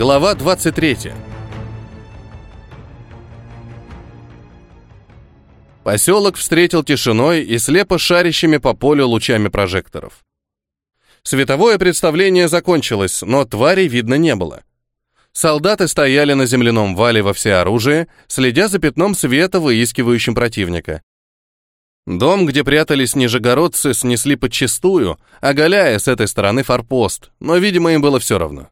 Глава 23. Поселок встретил тишиной и слепо шарящими по полю лучами прожекторов. Световое представление закончилось, но тварей видно не было. Солдаты стояли на земляном вале во всеоружии, следя за пятном света, выискивающим противника. Дом, где прятались нижегородцы, снесли подчистую, оголяя с этой стороны форпост, но, видимо, им было все равно.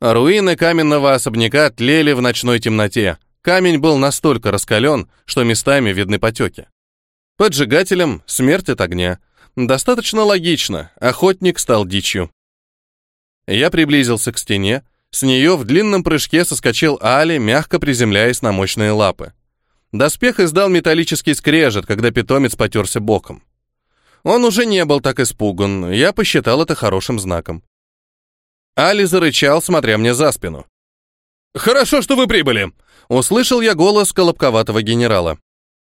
Руины каменного особняка тлели в ночной темноте. Камень был настолько раскален, что местами видны потеки. Поджигателем смерть от огня. Достаточно логично, охотник стал дичью. Я приблизился к стене, с нее в длинном прыжке соскочил Али, мягко приземляясь на мощные лапы. Доспех издал металлический скрежет, когда питомец потерся боком. Он уже не был так испуган, я посчитал это хорошим знаком. Али зарычал, смотря мне за спину. «Хорошо, что вы прибыли!» Услышал я голос колобковатого генерала.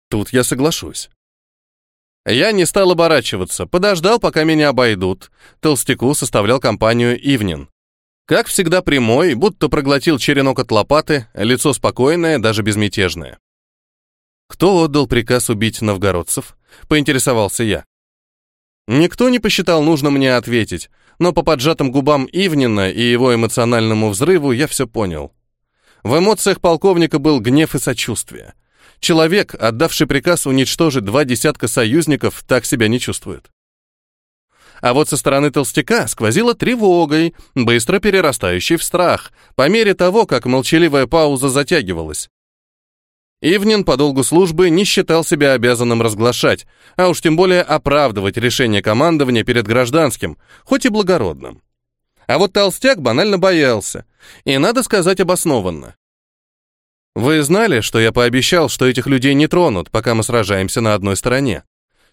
Тут я соглашусь. Я не стал оборачиваться, подождал, пока меня обойдут. Толстяку составлял компанию Ивнин. Как всегда прямой, будто проглотил черенок от лопаты, лицо спокойное, даже безмятежное. Кто отдал приказ убить новгородцев? Поинтересовался я. Никто не посчитал нужно мне ответить, но по поджатым губам Ивнина и его эмоциональному взрыву я все понял. В эмоциях полковника был гнев и сочувствие. Человек, отдавший приказ уничтожить два десятка союзников, так себя не чувствует. А вот со стороны толстяка сквозила тревогой, быстро перерастающей в страх, по мере того, как молчаливая пауза затягивалась. Ивнин по долгу службы не считал себя обязанным разглашать, а уж тем более оправдывать решение командования перед гражданским, хоть и благородным. А вот толстяк банально боялся, и надо сказать обоснованно. Вы знали, что я пообещал, что этих людей не тронут, пока мы сражаемся на одной стороне?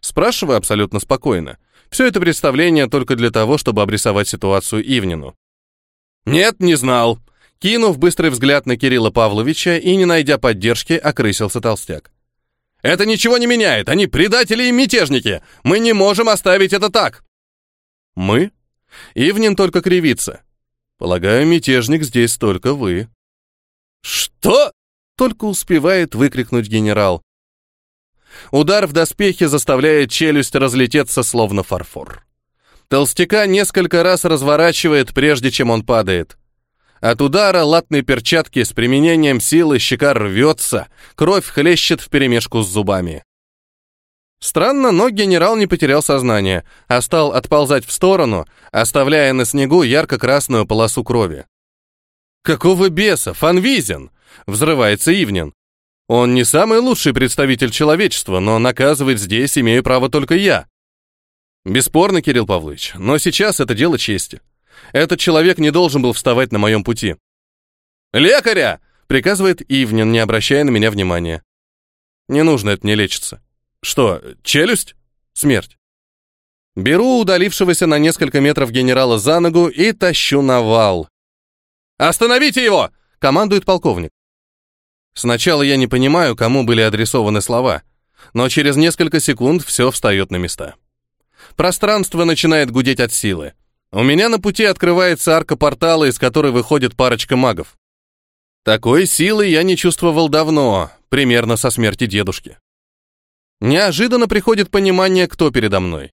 Спрашиваю абсолютно спокойно. Все это представление только для того, чтобы обрисовать ситуацию Ивнину. «Нет, не знал», Кинув быстрый взгляд на Кирилла Павловича и не найдя поддержки, окрысился толстяк. «Это ничего не меняет! Они предатели и мятежники! Мы не можем оставить это так!» «Мы?» Ивнин только кривится. «Полагаю, мятежник здесь только вы». «Что?» — только успевает выкрикнуть генерал. Удар в доспехе заставляет челюсть разлететься, словно фарфор. Толстяка несколько раз разворачивает, прежде чем он падает. От удара латной перчатки с применением силы щека рвется, кровь хлещет вперемешку с зубами. Странно, но генерал не потерял сознание, а стал отползать в сторону, оставляя на снегу ярко-красную полосу крови. «Какого беса? Фанвизин!» — взрывается Ивнин. Он не самый лучший представитель человечества, но наказывать здесь имею право только я. Бесспорно, Кирилл Павлович, но сейчас это дело чести. Этот человек не должен был вставать на моем пути. «Лекаря!» — приказывает Ивнин, не обращая на меня внимания. «Не нужно это мне лечиться». «Что, челюсть?» «Смерть». Беру удалившегося на несколько метров генерала за ногу и тащу на вал. «Остановите его!» — командует полковник. Сначала я не понимаю, кому были адресованы слова, но через несколько секунд все встает на места. Пространство начинает гудеть от силы. У меня на пути открывается арка портала, из которой выходит парочка магов. Такой силы я не чувствовал давно, примерно со смерти дедушки. Неожиданно приходит понимание, кто передо мной.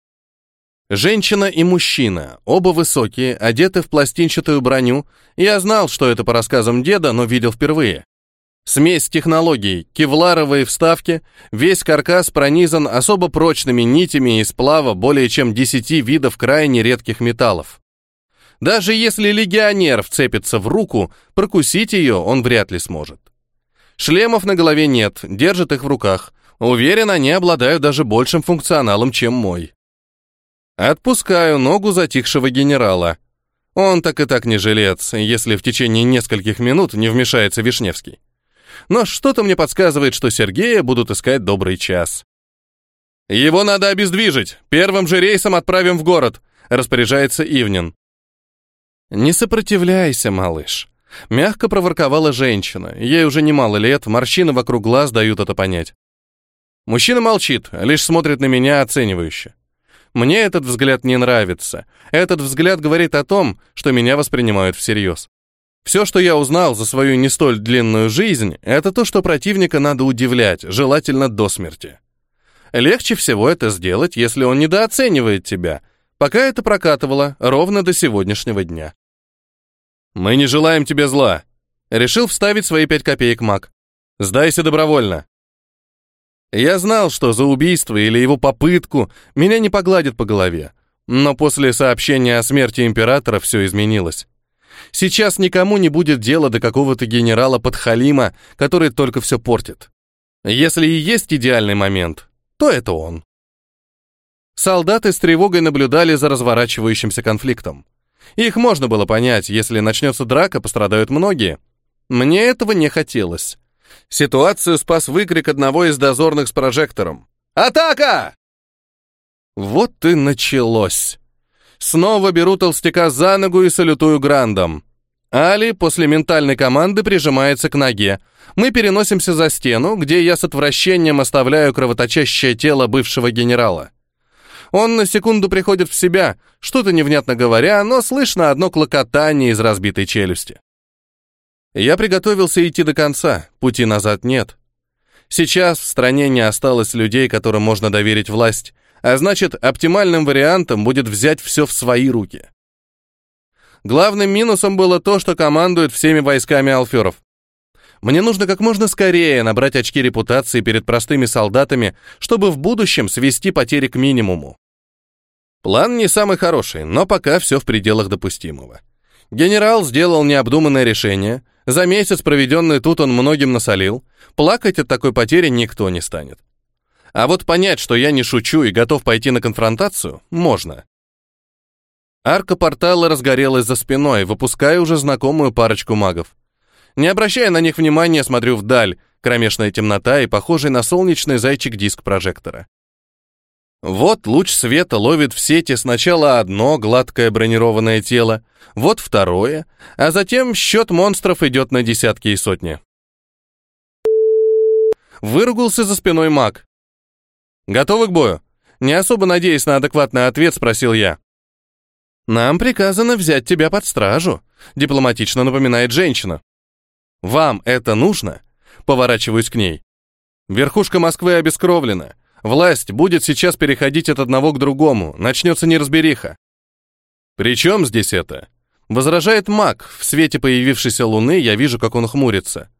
Женщина и мужчина, оба высокие, одеты в пластинчатую броню. Я знал, что это по рассказам деда, но видел впервые. Смесь технологий, кевларовые вставки, весь каркас пронизан особо прочными нитями из сплава более чем 10 видов крайне редких металлов. Даже если легионер вцепится в руку, прокусить ее он вряд ли сможет. Шлемов на голове нет, держит их в руках. Уверен, они обладают даже большим функционалом, чем мой. Отпускаю ногу затихшего генерала. Он так и так не жилец, если в течение нескольких минут не вмешается Вишневский но что-то мне подсказывает, что Сергея будут искать добрый час. «Его надо обездвижить! Первым же рейсом отправим в город!» — распоряжается Ивнин. «Не сопротивляйся, малыш», — мягко проворковала женщина. Ей уже немало лет, морщины вокруг глаз дают это понять. Мужчина молчит, лишь смотрит на меня оценивающе. Мне этот взгляд не нравится. Этот взгляд говорит о том, что меня воспринимают всерьез. Все, что я узнал за свою не столь длинную жизнь, это то, что противника надо удивлять, желательно до смерти. Легче всего это сделать, если он недооценивает тебя, пока это прокатывало ровно до сегодняшнего дня. «Мы не желаем тебе зла», — решил вставить свои пять копеек маг. «Сдайся добровольно». Я знал, что за убийство или его попытку меня не погладят по голове, но после сообщения о смерти императора все изменилось. Сейчас никому не будет дела до какого-то генерала подхалима, который только все портит. Если и есть идеальный момент, то это он. Солдаты с тревогой наблюдали за разворачивающимся конфликтом. Их можно было понять, если начнется драка, пострадают многие. Мне этого не хотелось. Ситуацию спас выкрик одного из дозорных с прожектором. «Атака!» Вот и началось. Снова беру толстяка за ногу и салютую грандом. Али после ментальной команды прижимается к ноге. Мы переносимся за стену, где я с отвращением оставляю кровоточащее тело бывшего генерала. Он на секунду приходит в себя, что-то невнятно говоря, но слышно одно клокотание из разбитой челюсти. Я приготовился идти до конца, пути назад нет. Сейчас в стране не осталось людей, которым можно доверить власть, а значит, оптимальным вариантом будет взять все в свои руки. Главным минусом было то, что командует всеми войсками алферов. Мне нужно как можно скорее набрать очки репутации перед простыми солдатами, чтобы в будущем свести потери к минимуму. План не самый хороший, но пока все в пределах допустимого. Генерал сделал необдуманное решение. За месяц, проведенный тут, он многим насолил. Плакать от такой потери никто не станет. А вот понять, что я не шучу и готов пойти на конфронтацию, можно. Арка портала разгорелась за спиной, выпуская уже знакомую парочку магов. Не обращая на них внимания, смотрю вдаль, кромешная темнота и похожий на солнечный зайчик диск прожектора. Вот луч света ловит в сети сначала одно гладкое бронированное тело, вот второе, а затем счет монстров идет на десятки и сотни. Выругался за спиной маг. «Готовы к бою?» Не особо надеясь на адекватный ответ, спросил я. «Нам приказано взять тебя под стражу», — дипломатично напоминает женщина. «Вам это нужно?» — поворачиваюсь к ней. «Верхушка Москвы обескровлена. Власть будет сейчас переходить от одного к другому, начнется неразбериха». «При чем здесь это?» — возражает маг. В свете появившейся луны я вижу, как он хмурится.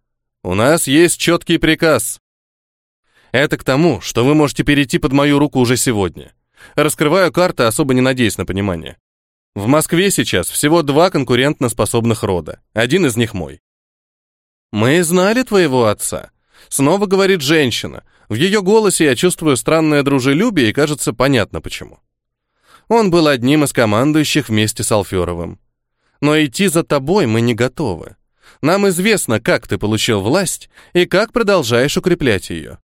«У нас есть четкий приказ. Это к тому, что вы можете перейти под мою руку уже сегодня. Раскрываю карты, особо не надеясь на понимание. В Москве сейчас всего два конкурентно способных рода. Один из них мой. «Мы знали твоего отца», — снова говорит женщина. В ее голосе я чувствую странное дружелюбие, и кажется, понятно почему. Он был одним из командующих вместе с Алферовым. Но идти за тобой мы не готовы. Нам известно, как ты получил власть и как продолжаешь укреплять ее.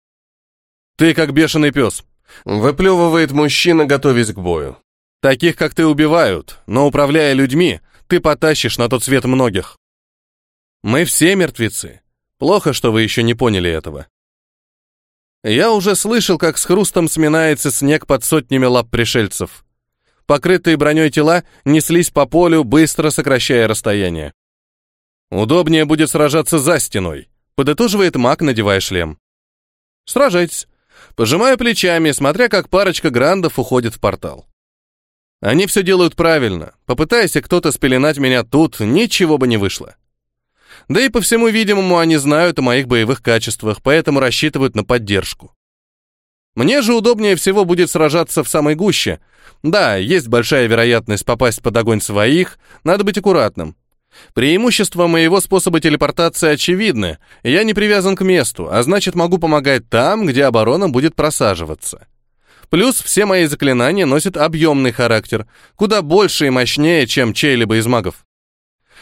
«Ты как бешеный пес», — выплевывает мужчина, готовясь к бою. «Таких, как ты, убивают, но, управляя людьми, ты потащишь на тот свет многих». «Мы все мертвецы. Плохо, что вы еще не поняли этого». Я уже слышал, как с хрустом сминается снег под сотнями лап пришельцев. Покрытые броней тела неслись по полю, быстро сокращая расстояние. «Удобнее будет сражаться за стеной», — подытоживает маг, надевая шлем. «Сражайтесь. Пожимаю плечами, смотря как парочка грандов уходит в портал. Они все делают правильно. Попытайся кто-то спеленать меня тут, ничего бы не вышло. Да и по всему видимому они знают о моих боевых качествах, поэтому рассчитывают на поддержку. Мне же удобнее всего будет сражаться в самой гуще. Да, есть большая вероятность попасть под огонь своих, надо быть аккуратным. Преимущество моего способа телепортации очевидны. Я не привязан к месту, а значит могу помогать там, где оборона будет просаживаться. Плюс все мои заклинания носят объемный характер, куда больше и мощнее, чем чей-либо из магов.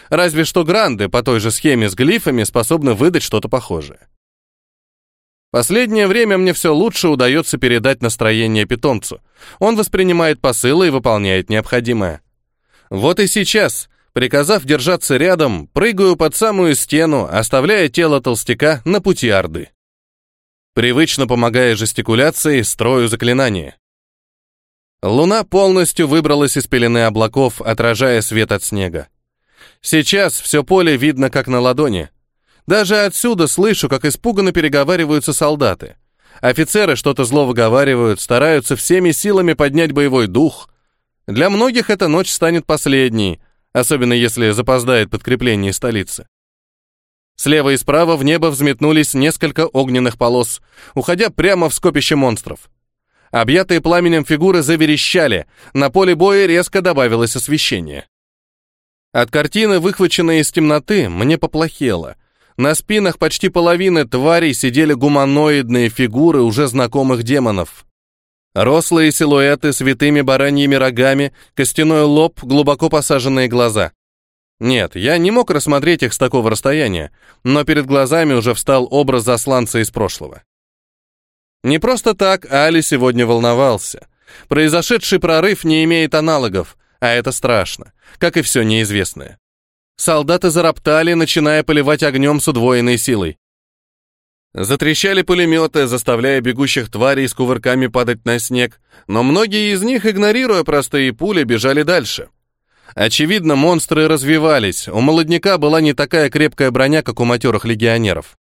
Разве что гранды по той же схеме с глифами способны выдать что-то похожее. Последнее время мне все лучше удается передать настроение питомцу. Он воспринимает посылы и выполняет необходимое. Вот и сейчас Приказав держаться рядом, прыгаю под самую стену, оставляя тело толстяка на пути Орды. Привычно помогая жестикуляции, строю заклинание. Луна полностью выбралась из пелены облаков, отражая свет от снега. Сейчас все поле видно как на ладони. Даже отсюда слышу, как испуганно переговариваются солдаты. Офицеры что-то зло выговаривают, стараются всеми силами поднять боевой дух. Для многих эта ночь станет последней, особенно если запоздает подкрепление столицы. Слева и справа в небо взметнулись несколько огненных полос, уходя прямо в скопище монстров. Объятые пламенем фигуры заверещали, на поле боя резко добавилось освещение. От картины, выхваченной из темноты, мне поплохело. На спинах почти половины тварей сидели гуманоидные фигуры уже знакомых демонов. Рослые силуэты с витыми бараньими рогами, костяной лоб, глубоко посаженные глаза. Нет, я не мог рассмотреть их с такого расстояния, но перед глазами уже встал образ засланца из прошлого. Не просто так Али сегодня волновался. Произошедший прорыв не имеет аналогов, а это страшно, как и все неизвестное. Солдаты зароптали, начиная поливать огнем с удвоенной силой. Затрещали пулеметы, заставляя бегущих тварей с кувырками падать на снег, но многие из них, игнорируя простые пули, бежали дальше. Очевидно, монстры развивались, у молодняка была не такая крепкая броня, как у матерых легионеров.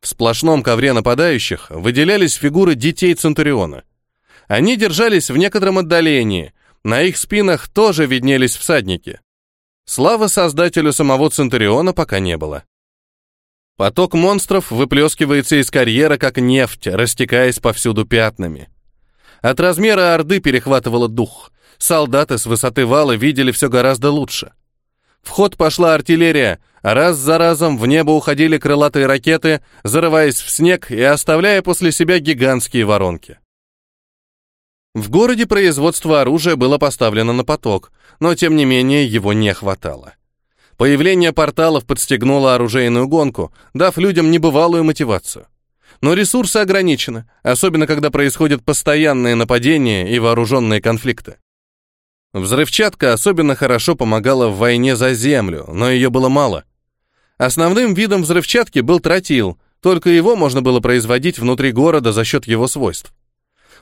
В сплошном ковре нападающих выделялись фигуры детей Центуриона. Они держались в некотором отдалении, на их спинах тоже виднелись всадники. Славы создателю самого Центуриона пока не было. Поток монстров выплескивается из карьера, как нефть, растекаясь повсюду пятнами. От размера Орды перехватывало дух. Солдаты с высоты вала видели все гораздо лучше. В ход пошла артиллерия, а раз за разом в небо уходили крылатые ракеты, зарываясь в снег и оставляя после себя гигантские воронки. В городе производство оружия было поставлено на поток, но тем не менее его не хватало. Появление порталов подстегнуло оружейную гонку, дав людям небывалую мотивацию. Но ресурсы ограничены, особенно когда происходят постоянные нападения и вооруженные конфликты. Взрывчатка особенно хорошо помогала в войне за землю, но ее было мало. Основным видом взрывчатки был тротил, только его можно было производить внутри города за счет его свойств.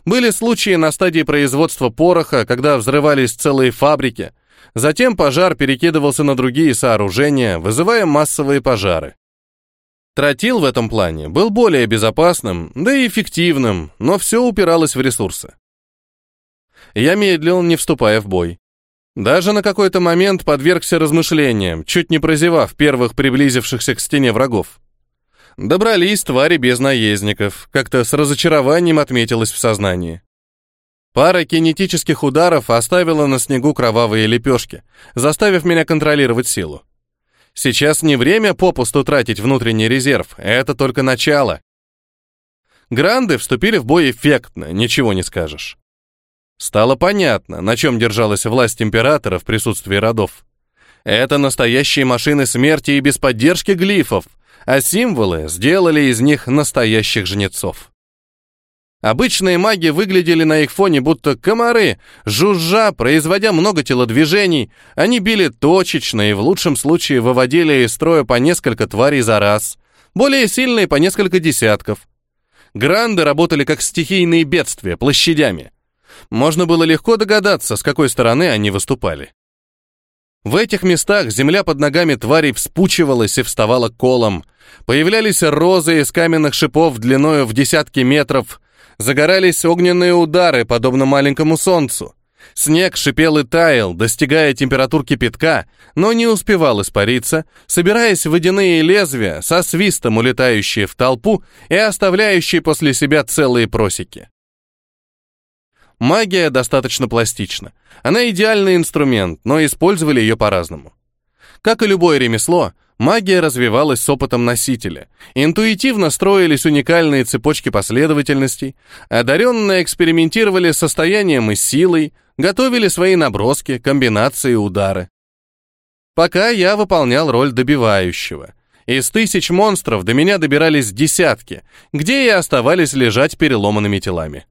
Были случаи на стадии производства пороха, когда взрывались целые фабрики, Затем пожар перекидывался на другие сооружения, вызывая массовые пожары. Тротил в этом плане был более безопасным, да и эффективным, но все упиралось в ресурсы. Я медлил, не вступая в бой. Даже на какой-то момент подвергся размышлениям, чуть не прозевав первых приблизившихся к стене врагов. Добрались твари без наездников, как-то с разочарованием отметилось в сознании. Пара кинетических ударов оставила на снегу кровавые лепешки, заставив меня контролировать силу. Сейчас не время попусту тратить внутренний резерв, это только начало. Гранды вступили в бой эффектно, ничего не скажешь. Стало понятно, на чем держалась власть императора в присутствии родов. Это настоящие машины смерти и без поддержки глифов, а символы сделали из них настоящих жнецов. Обычные маги выглядели на их фоне будто комары, жужжа, производя много телодвижений. Они били точечно и в лучшем случае выводили из строя по несколько тварей за раз. Более сильные по несколько десятков. Гранды работали как стихийные бедствия, площадями. Можно было легко догадаться, с какой стороны они выступали. В этих местах земля под ногами тварей вспучивалась и вставала колом. Появлялись розы из каменных шипов длиною в десятки метров, Загорались огненные удары, подобно маленькому солнцу. Снег шипел и таял, достигая температур кипятка, но не успевал испариться, собираясь в водяные лезвия, со свистом улетающие в толпу и оставляющие после себя целые просеки. Магия достаточно пластична. Она идеальный инструмент, но использовали ее по-разному. Как и любое ремесло, Магия развивалась с опытом носителя. Интуитивно строились уникальные цепочки последовательностей, одаренные экспериментировали с состоянием и силой, готовили свои наброски, комбинации, удары. Пока я выполнял роль добивающего. Из тысяч монстров до меня добирались десятки, где и оставались лежать переломанными телами.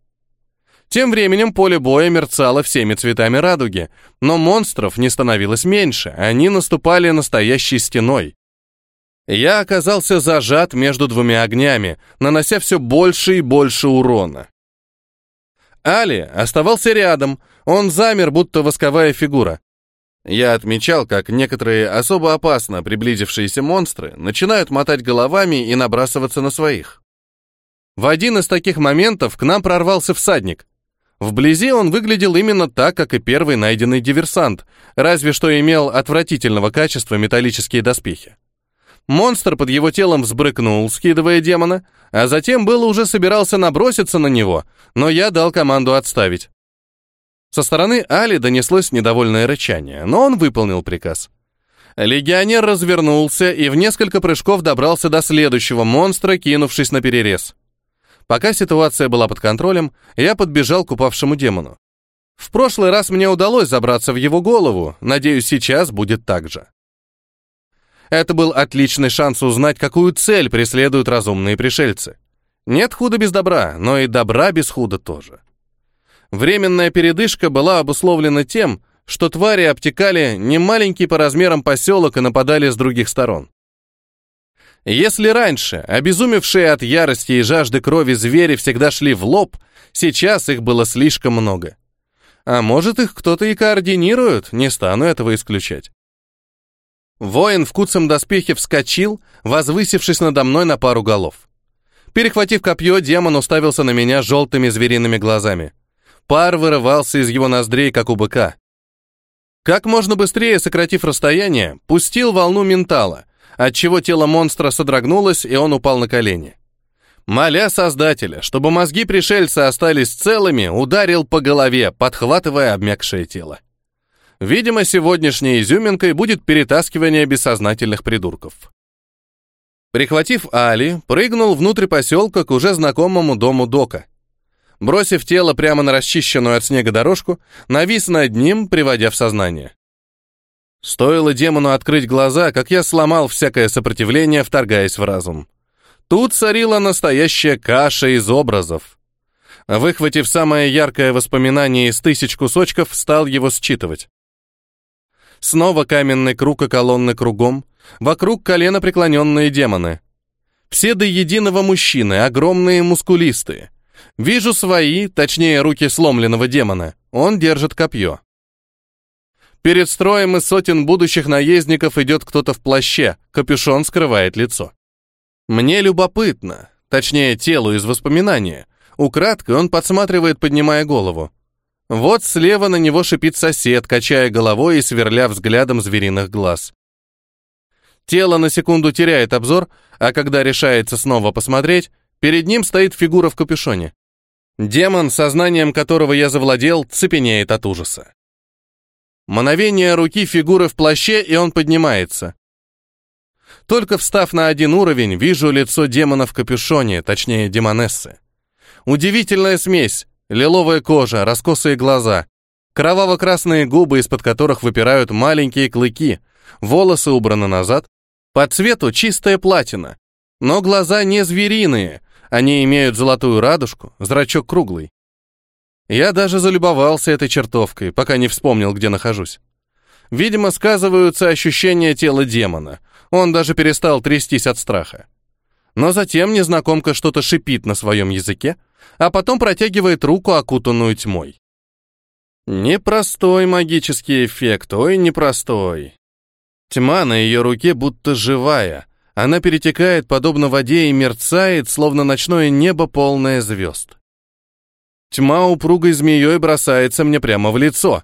Тем временем поле боя мерцало всеми цветами радуги, но монстров не становилось меньше, они наступали настоящей стеной. Я оказался зажат между двумя огнями, нанося все больше и больше урона. Али оставался рядом, он замер, будто восковая фигура. Я отмечал, как некоторые особо опасно приблизившиеся монстры начинают мотать головами и набрасываться на своих. В один из таких моментов к нам прорвался всадник. Вблизи он выглядел именно так, как и первый найденный диверсант, разве что имел отвратительного качества металлические доспехи. Монстр под его телом взбрыкнул, скидывая демона, а затем было уже собирался наброситься на него, но я дал команду отставить. Со стороны Али донеслось недовольное рычание, но он выполнил приказ. Легионер развернулся и в несколько прыжков добрался до следующего монстра, кинувшись на перерез. Пока ситуация была под контролем, я подбежал к упавшему демону. В прошлый раз мне удалось забраться в его голову, надеюсь, сейчас будет так же. Это был отличный шанс узнать, какую цель преследуют разумные пришельцы. Нет худа без добра, но и добра без худа тоже. Временная передышка была обусловлена тем, что твари обтекали немаленький по размерам поселок и нападали с других сторон. Если раньше обезумевшие от ярости и жажды крови звери всегда шли в лоб, сейчас их было слишком много. А может, их кто-то и координирует, не стану этого исключать. Воин в куцем доспехе вскочил, возвысившись надо мной на пару голов. Перехватив копье, демон уставился на меня желтыми звериными глазами. Пар вырывался из его ноздрей, как у быка. Как можно быстрее сократив расстояние, пустил волну ментала, отчего тело монстра содрогнулось, и он упал на колени. Моля Создателя, чтобы мозги пришельца остались целыми, ударил по голове, подхватывая обмякшее тело. Видимо, сегодняшней изюминкой будет перетаскивание бессознательных придурков. Прихватив Али, прыгнул внутрь поселка к уже знакомому дому Дока. Бросив тело прямо на расчищенную от снега дорожку, навис над ним, приводя в сознание. Стоило демону открыть глаза, как я сломал всякое сопротивление, вторгаясь в разум. Тут царила настоящая каша из образов. Выхватив самое яркое воспоминание из тысяч кусочков, стал его считывать. Снова каменный круг и колонны кругом, вокруг колено преклоненные демоны. Все до единого мужчины, огромные мускулистые. Вижу свои, точнее руки сломленного демона. Он держит копье. Перед строем из сотен будущих наездников идет кто-то в плаще, капюшон скрывает лицо. Мне любопытно, точнее телу из воспоминания. Украдкой он подсматривает, поднимая голову. Вот слева на него шипит сосед, качая головой и сверля взглядом звериных глаз. Тело на секунду теряет обзор, а когда решается снова посмотреть, перед ним стоит фигура в капюшоне. Демон, сознанием которого я завладел, цепенеет от ужаса. Мановение руки фигуры в плаще, и он поднимается. Только встав на один уровень, вижу лицо демона в капюшоне, точнее демонессы. Удивительная смесь. Лиловая кожа, раскосые глаза, кроваво-красные губы, из-под которых выпирают маленькие клыки, волосы убраны назад, по цвету чистая платина, но глаза не звериные, они имеют золотую радужку, зрачок круглый. Я даже залюбовался этой чертовкой, пока не вспомнил, где нахожусь. Видимо, сказываются ощущения тела демона. Он даже перестал трястись от страха. Но затем незнакомка что-то шипит на своем языке, а потом протягивает руку, окутанную тьмой. Непростой магический эффект, ой, непростой. Тьма на ее руке будто живая, она перетекает подобно воде и мерцает, словно ночное небо, полное звезд. Тьма упругой змеей бросается мне прямо в лицо.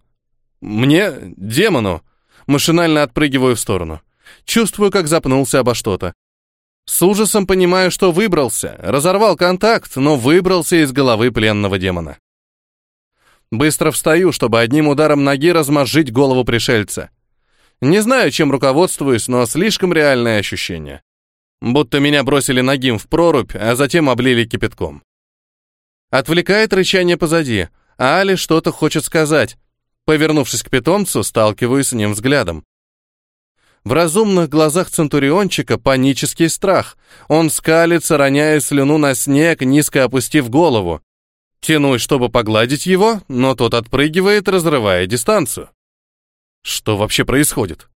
Мне, демону, машинально отпрыгиваю в сторону. Чувствую, как запнулся обо что-то. С ужасом понимаю, что выбрался, разорвал контакт, но выбрался из головы пленного демона. Быстро встаю, чтобы одним ударом ноги размозжить голову пришельца. Не знаю, чем руководствуюсь, но слишком реальное ощущение. Будто меня бросили ногим в прорубь, а затем облили кипятком. Отвлекает рычание позади, а Али что-то хочет сказать. Повернувшись к питомцу, сталкиваюсь с ним взглядом. В разумных глазах Центуриончика панический страх. Он скалится, роняя слюну на снег, низко опустив голову. Тянусь, чтобы погладить его, но тот отпрыгивает, разрывая дистанцию. Что вообще происходит?